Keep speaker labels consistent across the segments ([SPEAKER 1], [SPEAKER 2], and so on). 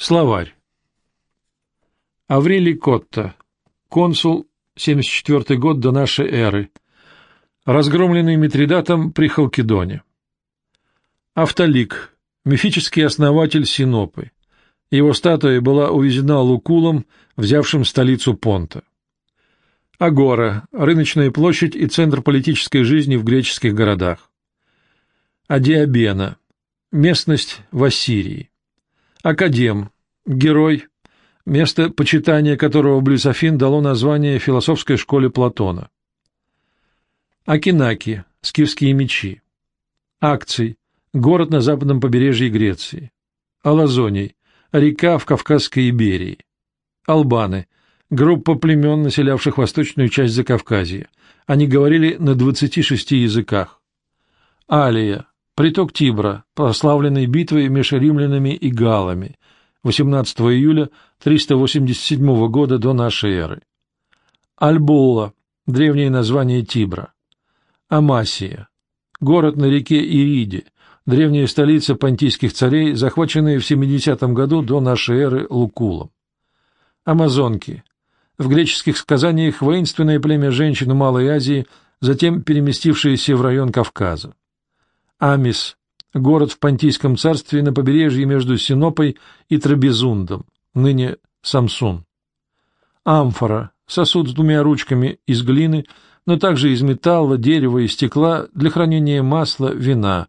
[SPEAKER 1] Словарь. Аврелий Котта, консул, 74 год до нашей эры, разгромленный Митридатом при Халкидоне. Автолик, мифический основатель Синопы. Его статуя была увезена Лукулом, взявшим столицу Понта. Агора – рыночная площадь и центр политической жизни в греческих городах. Адиабена – местность в Ассирии. Академ, герой, место почитания которого близ Афин дало название философской школе Платона. Акинаки, скифские мечи. Акций, город на западном побережье Греции. Алазоний, река в Кавказской Иберии. Албаны, группа племен, населявших восточную часть Закавказья. Они говорили на 26 языках. Алия, Приток Тибра, прославленный битвой между римлянами и галами, 18 июля 387 года до нашей эры. Альбулла, древнее название Тибра. Амасия, город на реке Ириде, древняя столица понтийских царей, захваченная в 70 году до нашей эры Лукулом. Амазонки, в греческих сказаниях воинственное племя женщин Малой Азии, затем переместившееся в район Кавказа. Амис – город в Понтийском царстве на побережье между Синопой и Трабезундом, ныне Самсун. Амфора – сосуд с двумя ручками из глины, но также из металла, дерева и стекла для хранения масла, вина.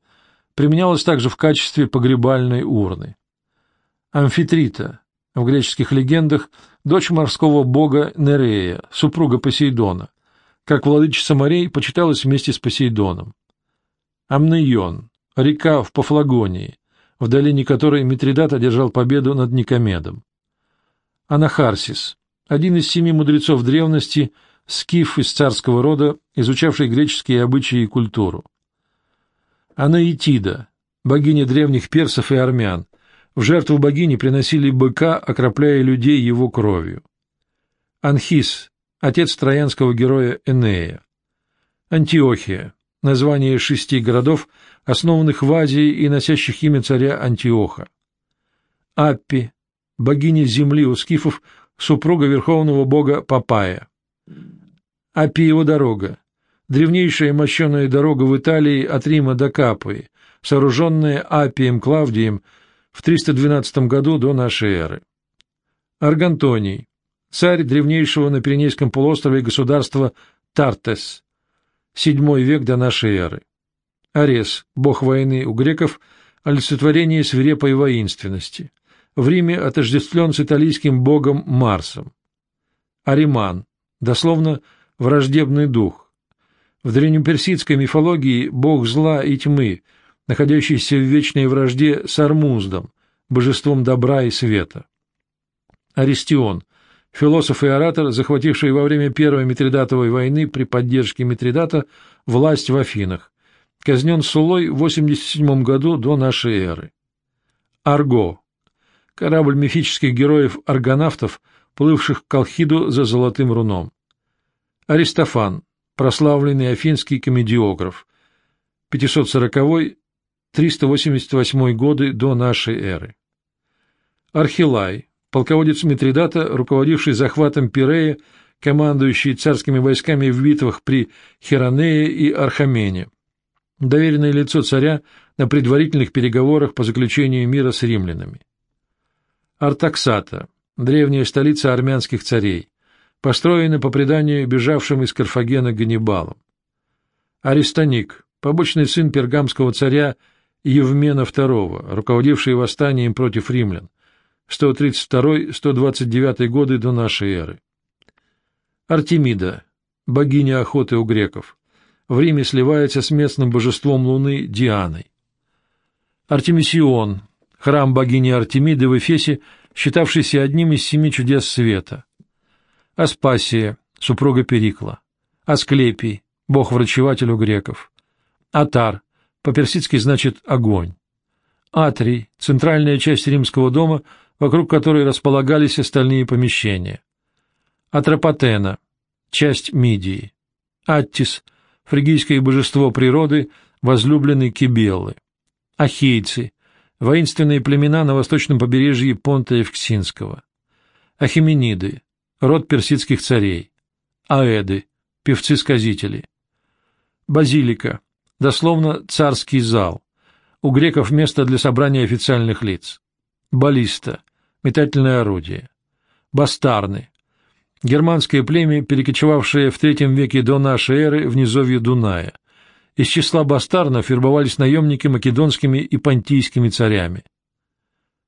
[SPEAKER 1] Применялась также в качестве погребальной урны. Амфитрита – в греческих легендах дочь морского бога Нерея, супруга Посейдона. Как владычица морей почиталась вместе с Посейдоном. Амнейон, река в Пафлагонии, в долине которой Митридат одержал победу над Никомедом. Анахарсис, один из семи мудрецов древности, скиф из царского рода, изучавший греческие обычаи и культуру. Анаитида, богиня древних персов и армян, в жертву богини приносили быка, окропляя людей его кровью. Анхис, отец троянского героя Энея. Антиохия, название шести городов, основанных в Азии и носящих имя царя Антиоха. Аппи, богиня земли у скифов, супруга верховного бога Папая. Аппиева дорога, древнейшая мощеная дорога в Италии от Рима до Капы, сооруженная Аппием Клавдием в 312 году до нашей эры. Аргантоний, царь древнейшего на Пиренейском полуострове государства Тартес, VII век до нашей эры. Арес, бог войны у греков, олицетворение свирепой воинственности. В Риме отождествлен с итальянским богом Марсом. Ариман, дословно враждебный дух. В древнеперсидской мифологии бог зла и тьмы, находящийся в вечной вражде с Армуздом, божеством добра и света. Аристион, философ и оратор, захвативший во время Первой Митридатовой войны при поддержке Митридата власть в Афинах, казнен Сулой в 87 году до нашей эры. Арго – корабль мифических героев-аргонавтов, плывших к Колхиду за золотым руном. Аристофан – прославленный афинский комедиограф, 540-388 годы до нашей эры. Архилай полководец Митридата, руководивший захватом Пирея, командующий царскими войсками в битвах при Херонее и Архамене, доверенное лицо царя на предварительных переговорах по заключению мира с римлянами. Артаксата, древняя столица армянских царей, построена по преданию бежавшим из Карфагена Ганнибалом. Аристоник, побочный сын пергамского царя Евмена II, руководивший восстанием против римлян, 132-129 годы до нашей эры. Артемида, богиня охоты у греков, в Риме сливается с местным божеством Луны Дианой. Артемисион, храм богини Артемиды в Эфесе, считавшийся одним из семи чудес света. Аспасия, супруга Перикла. Асклепий, бог-врачеватель у греков. Атар, по-персидски значит «огонь». Атрий, центральная часть римского дома, вокруг которой располагались остальные помещения. Атропатена, часть Мидии. Аттис, фригийское божество природы, возлюбленный Кибеллы. Ахейцы, воинственные племена на восточном побережье Понта Евксинского, Ахимениды, род персидских царей, Аэды, певцы-сказители, Базилика, дословно царский зал, у греков место для собрания официальных лиц, Баллиста, метательное орудие, Бастарны, германское племя, перекочевавшее в III веке до нашей эры в низовье Дуная. Из числа бастарнов вербовались наемники македонскими и понтийскими царями.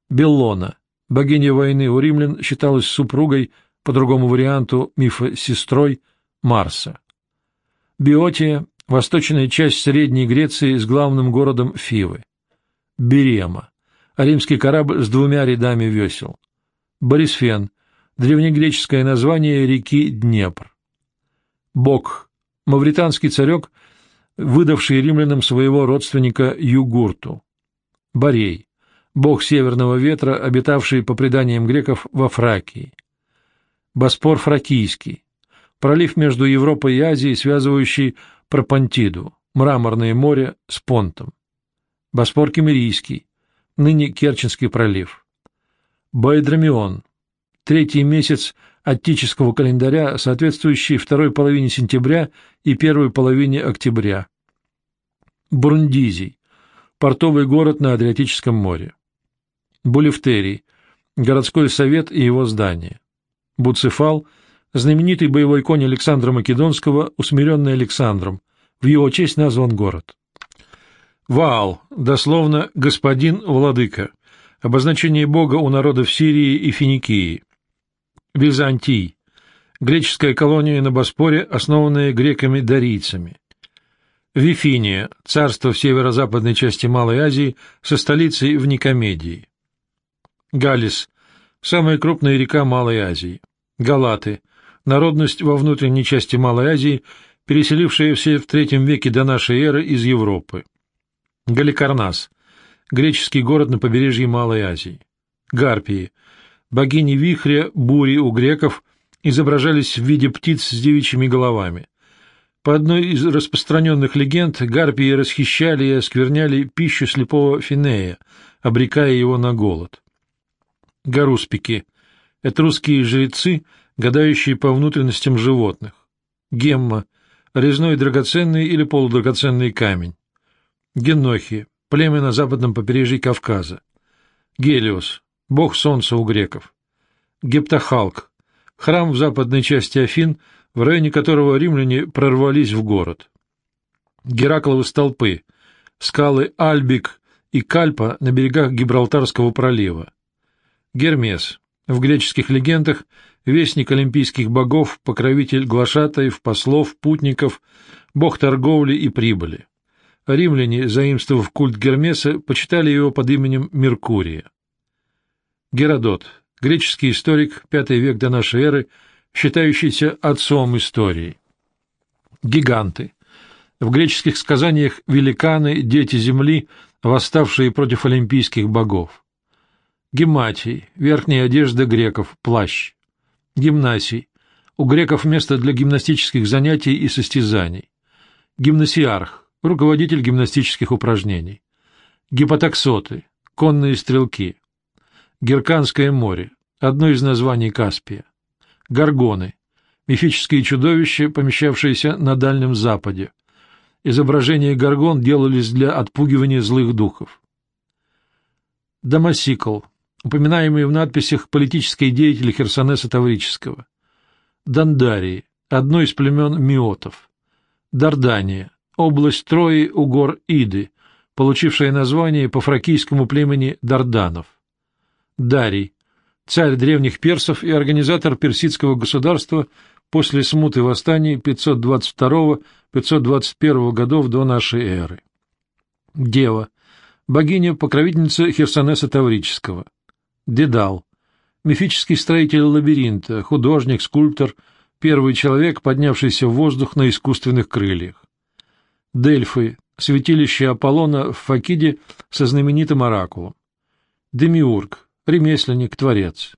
[SPEAKER 1] Беллона, богиня войны у римлян, считалась супругой, по другому варианту мифа сестрой, Марса. Биотия – восточная часть Средней Греции с главным городом Фивы. Берема – римский корабль с двумя рядами весел. Борисфен – древнегреческое название реки Днепр. Бог – мавританский царек, выдавший римлянам своего родственника Югурту. Борей – бог северного ветра, обитавший, по преданиям греков, во Фракии. Боспор Фракийский – пролив между Европой и Азией, связывающий Пропантиду, Мраморное море с Понтом. Боспор Кемерийский – ныне Керченский пролив. Байдрамион третий месяц оттического календаря, соответствующий второй половине сентября и первой половине октября. Брундизий – портовый город на Адриатическом море. Булевтерий – городской совет и его здание. Буцефал – знаменитый боевой конь Александра Македонского, усмиренный Александром, в его честь назван город. Ваал, дословно «господин владыка», обозначение бога у народов Сирии и Финикии. Византий – греческая колония на Боспоре, основанная греками-дарийцами. Вифиния – царство в северо-западной части Малой Азии со столицей в Никомедии. Галис – самая крупная река Малой Азии. Галаты – народность во внутренней части Малой Азии, переселившаяся в III веке до нашей эры из Европы. Галикарнас – греческий город на побережье Малой Азии. Гарпии – Богини вихря, бури у греков изображались в виде птиц с девичьими головами. По одной из распространенных легенд, гарпии расхищали и оскверняли пищу слепого Финея, обрекая его на голод. Гаруспики — этрусские жрецы, гадающие по внутренностям животных. Гемма — резной драгоценный или полудрагоценный камень. Генохи — племя на западном побережье Кавказа. Гелиос бог солнца у греков. Гептахалк, храм в западной части Афин, в районе которого римляне прорвались в город. Геракловы столпы, скалы Альбик и Кальпа на берегах Гибралтарского пролива. Гермес, в греческих легендах вестник олимпийских богов, покровитель глашатаев, послов, путников, бог торговли и прибыли. Римляне, заимствовав культ Гермеса, почитали его под именем Меркурия. Геродот, греческий историк, V век до нашей эры, считающийся отцом истории. Гиганты. В греческих сказаниях великаны, дети земли, восставшие против олимпийских богов. Гематий, верхняя одежда греков, плащ. Гимнасий, у греков место для гимнастических занятий и состязаний. Гимнасиарх, руководитель гимнастических упражнений. Гипотаксоты, конные стрелки. Герканское море, одно из названий Каспия. Горгоны, мифические чудовища, помещавшиеся на Дальнем Западе. Изображения горгон делались для отпугивания злых духов. Дамасикл, упоминаемый в надписях политический деятель Херсонеса Таврического. Дандарии, одно из племен Миотов. Дардания, область Трои у гор Иды, получившая название по фракийскому племени Дарданов. Дарий, царь древних персов и организатор персидского государства после смуты восстаний 522-521 годов до нашей эры. Дева, богиня-покровительница Херсонеса Таврического. Дедал, мифический строитель лабиринта, художник, скульптор, первый человек, поднявшийся в воздух на искусственных крыльях. Дельфы, святилище Аполлона в Факиде со знаменитым оракулом. Демиург, ремесленник, творец.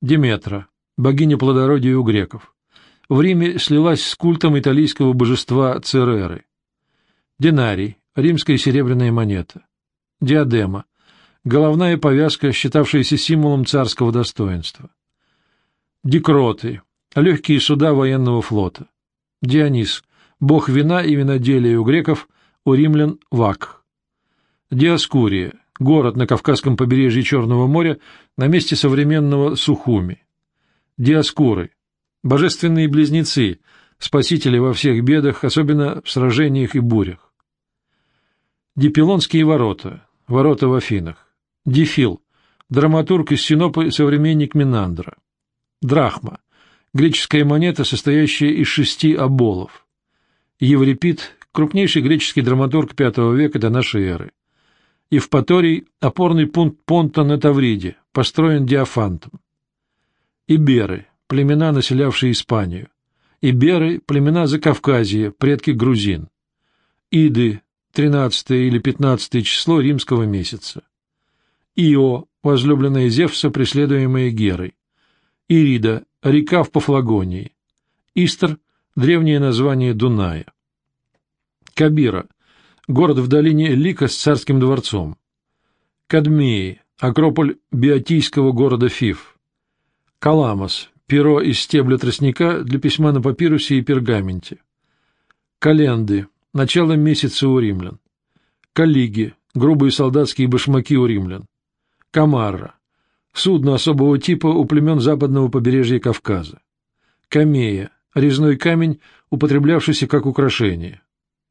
[SPEAKER 1] Деметра, богиня плодородия у греков. В Риме слилась с культом италийского божества Цереры. Динарий, римская серебряная монета. Диадема, головная повязка, считавшаяся символом царского достоинства. Дикроты, легкие суда военного флота. Дионис, бог вина и виноделия у греков, у римлян – вак. Диаскурия, город на Кавказском побережье Черного моря на месте современного Сухуми. Диаскуры, божественные близнецы, спасители во всех бедах, особенно в сражениях и бурях. Дипилонские ворота, ворота в Афинах. Дифил, драматург из Синопы, современник Минандра. Драхма, греческая монета, состоящая из шести оболов. Еврипид, крупнейший греческий драматург V века до нашей эры. Евпаторий – опорный пункт понта на Тавриде, построен Диофантом. Иберы – племена, населявшие Испанию. Иберы – племена Закавказья, предки грузин. Иды – 13 или 15 число римского месяца. Ио – возлюбленная Зевса, преследуемая Герой. Ирида – река в Пафлагонии. Истр – древнее название Дуная. Кабира – город в долине Лика с царским дворцом. Кадмеи – акрополь биотийского города Фив. Каламос – перо из стебля тростника для письма на папирусе и пергаменте. Календы – начало месяца у римлян. Калиги – грубые солдатские башмаки у римлян. Камарра – судно особого типа у племен западного побережья Кавказа. Камея – резной камень, употреблявшийся как украшение.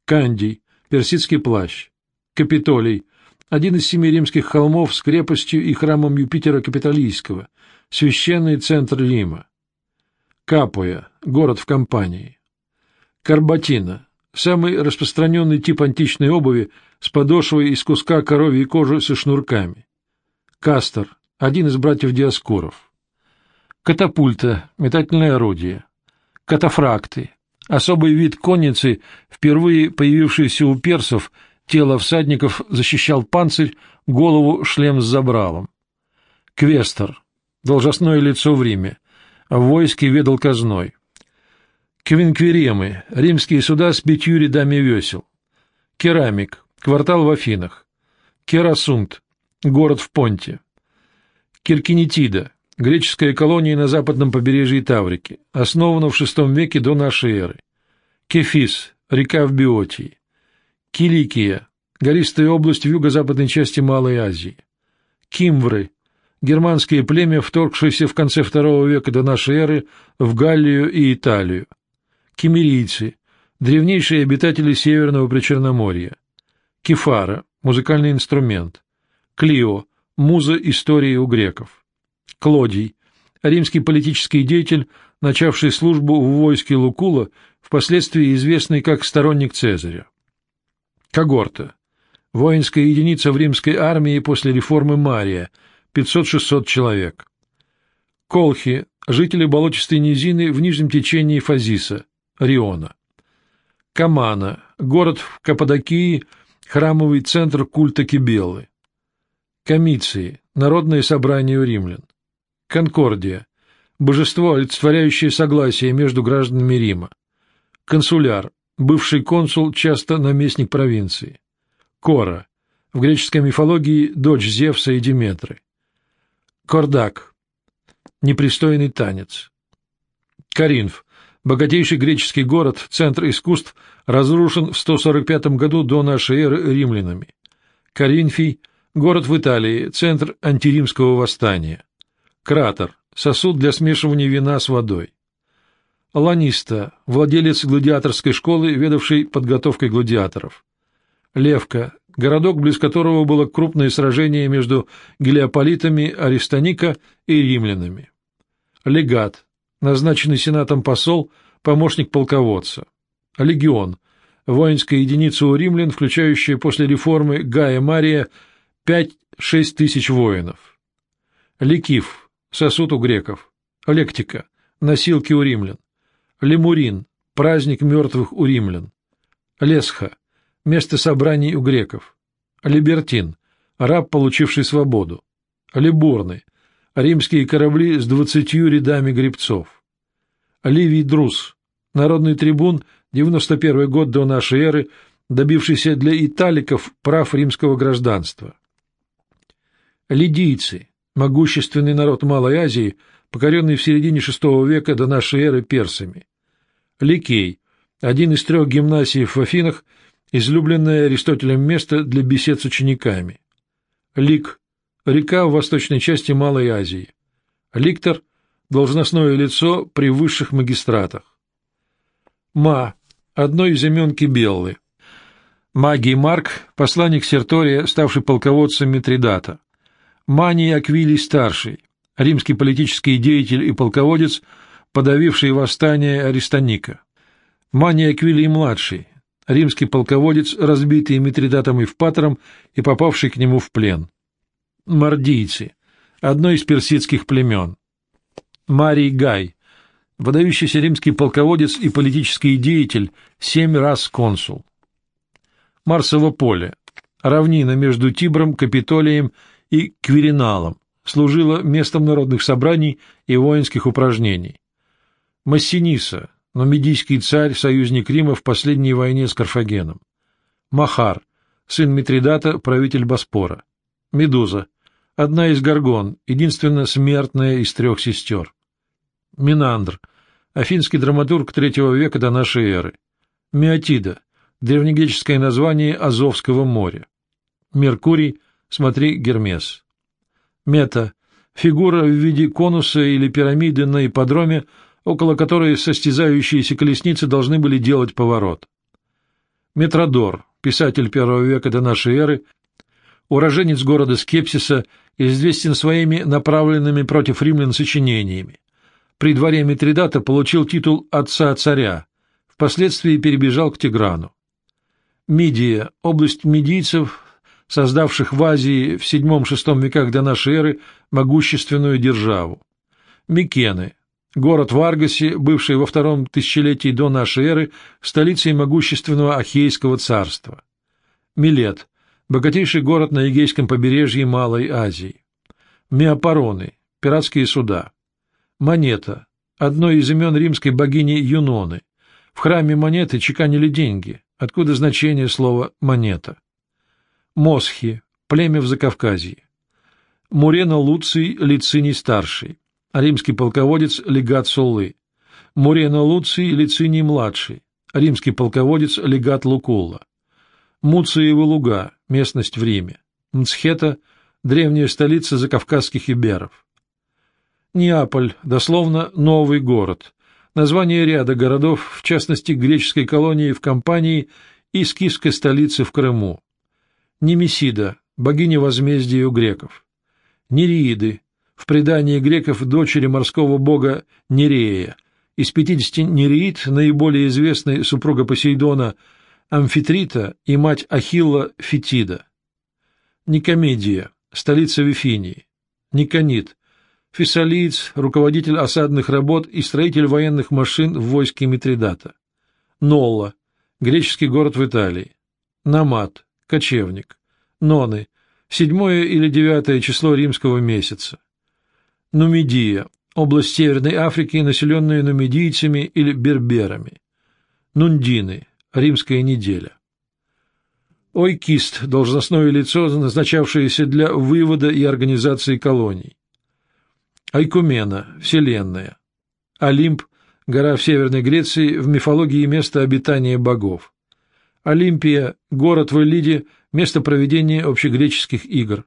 [SPEAKER 1] Кандий – персидский плащ. Капитолий – один из семи римских холмов с крепостью и храмом Юпитера Капитолийского, священный центр Рима. Капуя – город в Кампании. Карбатина – самый распространенный тип античной обуви с подошвой из куска коровьей кожи со шнурками. Кастер, один из братьев Диаскуров. Катапульта, метательное орудие. Катафракты, особый вид конницы, впервые появившийся у персов, тело всадников защищал панцирь, голову шлем с забралом. Квестер, должностное лицо в Риме, в войске ведал казной. Квинквиремы, римские суда с пятью рядами весел. Керамик, квартал в Афинах. Керасунт, город в Понте. Киркинетида, греческая колония на западном побережье Таврики, основана в VI веке до нашей эры. Кефис, река в Биотии. Киликия, гористая область в юго-западной части Малой Азии. Кимвры, германское племя, вторгшееся в конце II века до нашей эры в Галлию и Италию. Кимерийцы, древнейшие обитатели Северного Причерноморья. Кефара, музыкальный инструмент. Клио, муза истории у греков. Клодий, римский политический деятель, начавший службу в войске Лукула, впоследствии известный как сторонник Цезаря. Когорта, воинская единица в римской армии после реформы Мария, 500-600 человек. Колхи, жители болотистой низины в нижнем течении Фазиса, Риона. Камана, город в Каппадокии, храмовый центр культа Кибеллы. Комиции, народное собрание у римлян. Конкордия, божество, олицетворяющее согласие между гражданами Рима. Консуляр, бывший консул, часто наместник провинции. Кора, в греческой мифологии дочь Зевса и Диметры. Кордак, непристойный танец. Каринф, богатейший греческий город, центр искусств, разрушен в 145 году до нашей эры римлянами. Каринфий – Город в Италии, центр антиримского восстания. Кратер, сосуд для смешивания вина с водой. Ланиста, владелец гладиаторской школы, ведавший подготовкой гладиаторов. Левка, городок, близ которого было крупное сражение между гелиополитами Аристоника и римлянами. Легат, назначенный сенатом посол, помощник полководца. Легион, воинская единица у римлян, включающая после реформы Гая Мария – Пять-шесть тысяч воинов. Ликив, сосуд у греков. Лектика, носилки у римлян. Лемурин, праздник мертвых у римлян. Лесха, место собраний у греков. Либертин, раб, получивший свободу. Либурны, римские корабли с двадцатью рядами гребцов. Ливий Друз, народный трибун, 91 год до нашей эры, добившийся для италиков прав римского гражданства. Лидийцы, могущественный народ Малой Азии, покоренный в середине VI века до нашей эры персами. Ликей, один из трех гимнасий в Афинах, излюбленное Аристотелем место для бесед с учениками. Лик – река в восточной части Малой Азии. Ликтор – должностное лицо при высших магистратах. Ма – одно из имен Кибеллы. Магий Марк – посланник Сертория, ставший полководцем Митридата. Маний Аквилий Старший – римский политический деятель и полководец, подавивший восстание Аристоника. Маний Аквилий Младший – римский полководец, разбитый Митридатом Евпатором и попавший к нему в плен. Мардийцы – одно из персидских племен. Марий Гай – выдающийся римский полководец и политический деятель, семь раз консул. Марсово поле, равнина между Тибром, Капитолием и Квириналом, служила местом народных собраний и воинских упражнений. Массиниса, нумидийский царь, союзник Рима в последней войне с Карфагеном. Махар, сын Митридата, правитель Боспора. Медуза, одна из горгон, единственно смертная из трех сестер. Минандр, афинский драматург третьего века до нашей эры. Миотида, древнегреческое название Азовского моря. Меркурий, смотри Гермес. Мета – фигура в виде конуса или пирамиды на ипподроме, около которой состязающиеся колесницы должны были делать поворот. Метродор, писатель первого века до нашей эры, уроженец города Скепсиса, известен своими направленными против римлян сочинениями. При дворе Митридата получил титул «отца царя», впоследствии перебежал к Тиграну. Мидия, область медийцев, создавших в Азии в VII-VI веках до нашей эры могущественную державу. Микены, город в Аргосе, бывший во втором тысячелетии до нашей эры столицей могущественного Ахейского царства. Милет, богатейший город на Эгейском побережье Малой Азии. Меопароны, пиратские суда. Монета, одно из имен римской богини Юноны. В храме монеты чеканили деньги, откуда значение слова «монета». Мосхи, племя в Закавказье. Мурена Луций Лициний старший, римский полководец легат Суллы. Мурена Луций Лициний младший, римский полководец легат Лукулла. Муциева луга, местность в Риме. Мцхета – древняя столица закавказских иберов. Неаполь, дословно «новый город», название ряда городов, в частности греческой колонии в Кампании и скифской столицы в Крыму. Немесида, богиня возмездия у греков. Нереиды, в предании греков дочери морского бога Нерея. Из 50 нереид наиболее известны супруга Посейдона Амфитрита и мать Ахилла Фетида. Никомедия, столица Вифинии. Никонит, фессалиец, руководитель осадных работ и строитель военных машин в войске Митридата. Нолла, греческий город в Италии. Намат, кочевник. Ноны, седьмое или девятое число римского месяца. Нумидия, область Северной Африки, населенная нумидийцами или берберами. Нундины, римская неделя. Ойкист – должностное лицо, назначавшееся для вывода и организации колоний. Айкумена, Вселенная. Олимп, гора в Северной Греции, в мифологии место обитания богов. Олимпия, город в Элиде, место проведения общегреческих игр.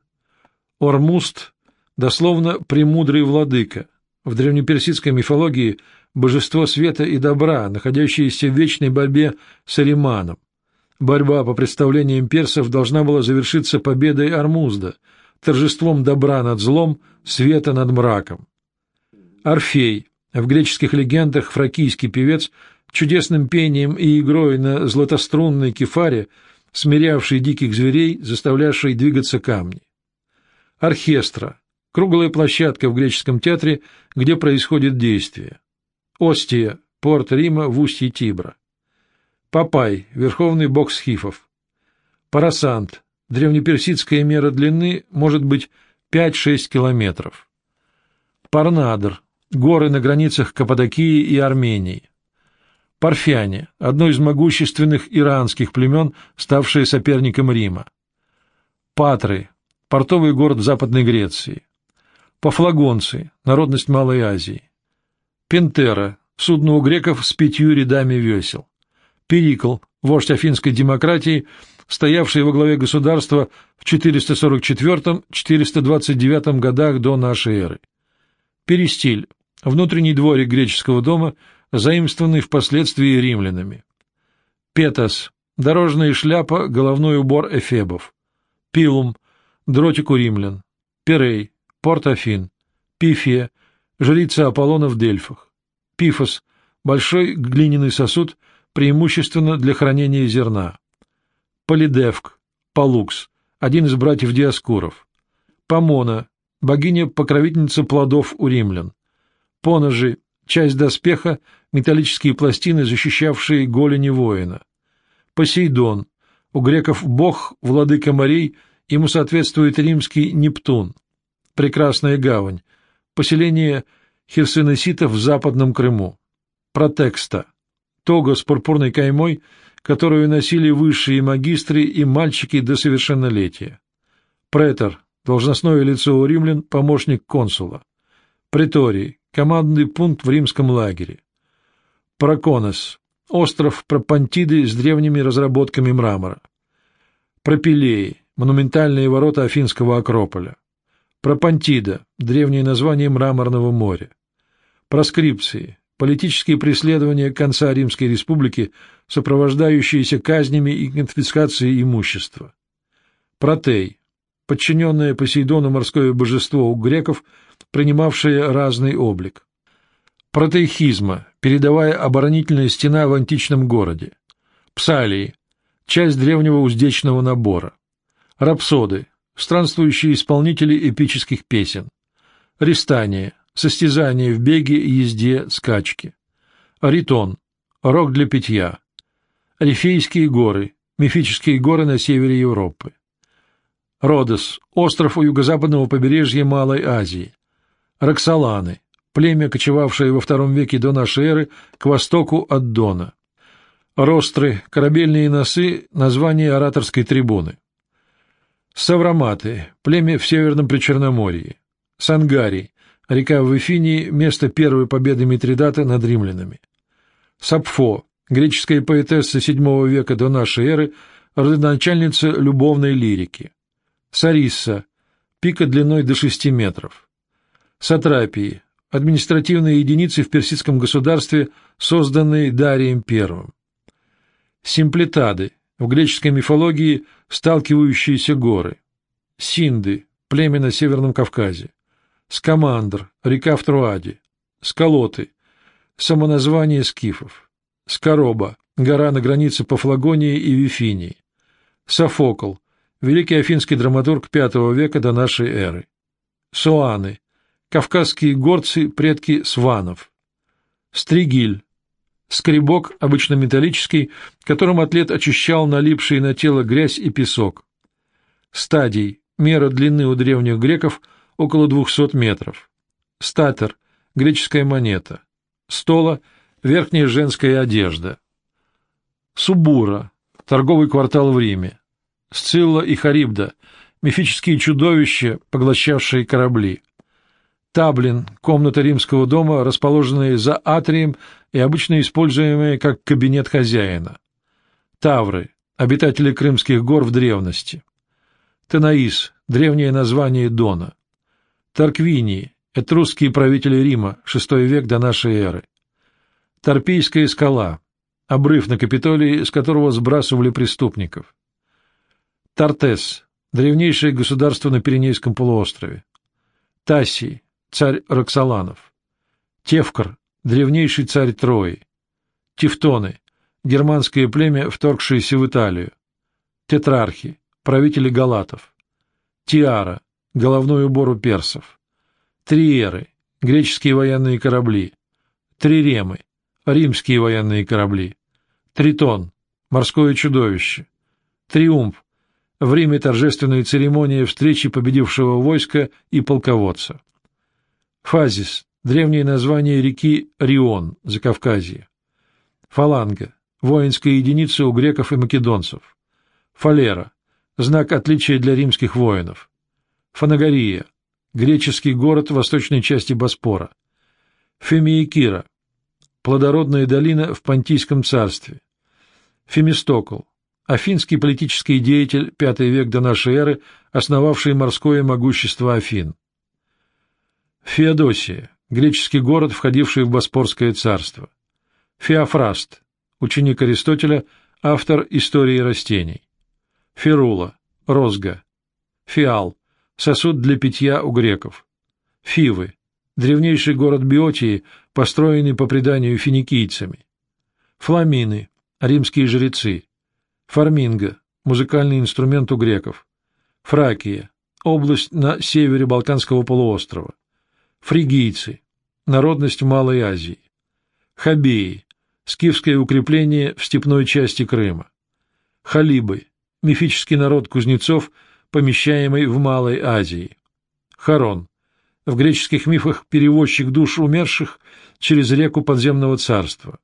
[SPEAKER 1] Ормуст, дословно «премудрый владыка», в древнеперсидской мифологии божество света и добра, находящееся в вечной борьбе с Ариманом. Борьба, по представлениям персов, должна была завершиться победой Армузда – торжеством добра над злом, света над мраком. Орфей, в греческих легендах фракийский певец, чудесным пением и игрой на златострунной кефаре, смирявший диких зверей, заставлявший двигаться камни. Оркестра — круглая площадка в греческом театре, где происходит действие. Остия — порт Рима в устье Тибра. Папай — верховный бог схифов. Парасант Древнеперсидская мера длины может быть 5-6 километров. Парнадр – горы на границах Каппадокии и Армении. Парфяне – одно из могущественных иранских племен, ставшее соперником Рима. Патры портовый город в Западной Греции. Пафлагонцы, народность Малой Азии. Пентера, судно у греков с пятью рядами весел. Перикл, вождь афинской демократии, стоявший во главе государства в 444-429 годах до нашей эры. Перистиль, внутренний дворик греческого дома, заимствованный впоследствии римлянами. Петас, дорожная шляпа, головной убор эфебов. Пилум, дротик у римлян. Перей, порт Афин. Пифия, жрица Аполлона в Дельфах. Пифос, большой глиняный сосуд, преимущественно для хранения зерна. Полидевк, Палукс, один из братьев Диаскуров. Помона, богиня-покровительница плодов у римлян. Поножи, часть доспеха, металлические пластины, защищавшие голени воина. Посейдон, у греков бог, владыка морей, ему соответствует римский Нептун. Прекрасная гавань, поселение херсонеситов в Западном Крыму. Протекста, тога с пурпурной каймой, которую носили высшие магистры и мальчики до совершеннолетия. Претор, должностное лицо у римлян, помощник консула. Приторий, командный пункт в римском лагере. Проконос, остров Пропантиды с древними разработками мрамора. Пропилеи, монументальные ворота Афинского Акрополя. Пропантида, древнее название Мраморного моря. Проскрипции, политические преследования конца Римской Республики, сопровождающиеся казнями и конфискацией имущества. Протей, подчиненное Посейдону морское божество у греков – принимавшие разный облик. Протеихизма, передовая оборонительная стена в античном городе. Псалии, часть древнего уздечного набора. Рапсоды, странствующие исполнители эпических песен. Ристания, состязания в беге, езде, скачке. Ритон, рог для питья. Рифейские горы, мифические горы на севере Европы. Родос, остров у юго-западного побережья Малой Азии. Роксоланы, племя, кочевавшее во втором веке до нашей эры к востоку от Дона. Ростры, корабельные носы, название ораторской трибуны. Савраматы, племя в Северном Причерноморье. Сангари, река в Эфинии, место первой победы Митридата над римлянами. Сапфо, греческая поэтесса VII века до нашей эры, родоначальница любовной лирики. Сарисса, пика длиной до 6 метров. Сатрапии – административные единицы в персидском государстве, созданные Дарием I. Симплетады – в греческой мифологии сталкивающиеся горы. Синды – племя на Северном Кавказе. Скамандр – река в Труаде. Скалоты – самоназвание скифов. Скороба – гора на границе Пафлагонии и Вифинии. Софокл – великий афинский драматург V века до нашей эры. Суаны кавказские горцы, предки сванов. Стригиль. Скребок, обычно металлический, которым атлет очищал налипшие на тело грязь и песок. Стадий. Мера длины у древних греков около 200 метров. Статер. Греческая монета. Стола. Верхняя женская одежда. Субура. Торговый квартал в Риме. Сцилла и Харибда. Мифические чудовища, поглощавшие корабли. Таблин, комната римского дома, расположенная за атрием и обычно используемая как кабинет хозяина. Тавры, обитатели Крымских гор в древности. Танаис, древнее название Дона. Тарквинии, этрусские правители Рима, VI век до нашей эры. Торпейская скала, обрыв на Капитолии, с которого сбрасывали преступников. Тартес, древнейшее государство на Пиренейском полуострове. Тассий, царь Роксоланов, Тевкар, древнейший царь Трои, Тевтоны, германское племя, вторгшееся в Италию, Тетрархи, правители галатов, Тиара, головной убор у персов, Триеры, греческие военные корабли, Триремы, римские военные корабли, Тритон, морское чудовище, Триумф, в Риме торжественная церемония встречи победившего войска и полководца. Фазис – древнее название реки Рион, Закавказье. Фаланга – воинская единица у греков и македонцев. Фалера – знак отличия для римских воинов. Фанагория, греческий город в восточной части Боспора. Фемиекира, плодородная долина в Понтийском царстве. Фемистокл, афинский политический деятель, V век до нашей эры, основавший морское могущество Афин. Феодосия, греческий город, входивший в Боспорское царство. Феофраст, ученик Аристотеля, автор истории растений. Ферула, розга. Фиал, сосуд для питья у греков. Фивы, древнейший город Биотии, построенный по преданию финикийцами. Фламины, римские жрецы. Фарминго, музыкальный инструмент у греков. Фракия, область на севере Балканского полуострова. Фригийцы, народность Малой Азии. Хабеи, скифское укрепление в степной части Крыма. Халибы, мифический народ кузнецов, помещаемый в Малой Азии. Харон, в греческих мифах перевозчик душ умерших через реку подземного царства.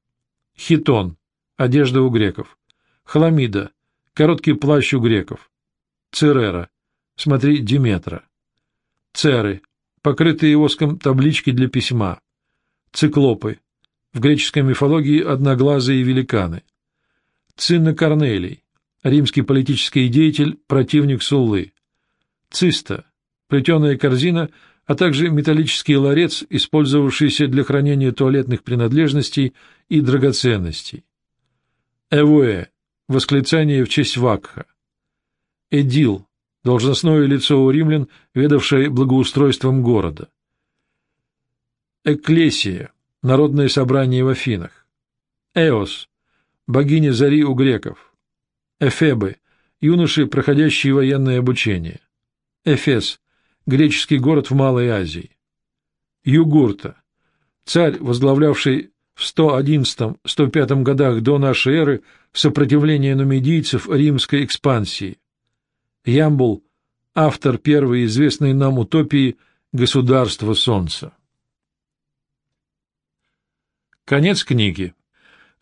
[SPEAKER 1] Хитон, одежда у греков. Хламида, короткий плащ у греков. Церера, смотри Диметра. Церы, покрытые воском таблички для письма. Циклопы, в греческой мифологии одноглазые великаны. Цинна Корнелий, римский политический деятель, противник Суллы. Циста, плетеная корзина, а также металлический ларец, использовавшийся для хранения туалетных принадлежностей и драгоценностей. Эвуэ, восклицание в честь Вакха. Эдил, должностное лицо у римлян, ведавшее благоустройством города. Экклесия, народное собрание в Афинах. Эос, богиня зари у греков. Эфебы, юноши, проходящие военное обучение. Эфес, греческий город в Малой Азии. Югурта, царь, возглавлявший в 111-105 годах до нашей эры сопротивление нумидийцев римской экспансии. Ямбул, автор первой известной нам утопии «Государство Солнца». Конец книги.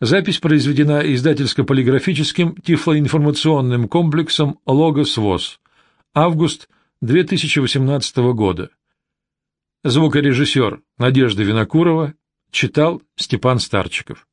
[SPEAKER 1] Запись произведена издательско-полиграфическим тифлоинформационным комплексом «Логос ВОЗ». Август 2018 года. Звукорежиссер Надежда Винокурова читал Степан Старчиков.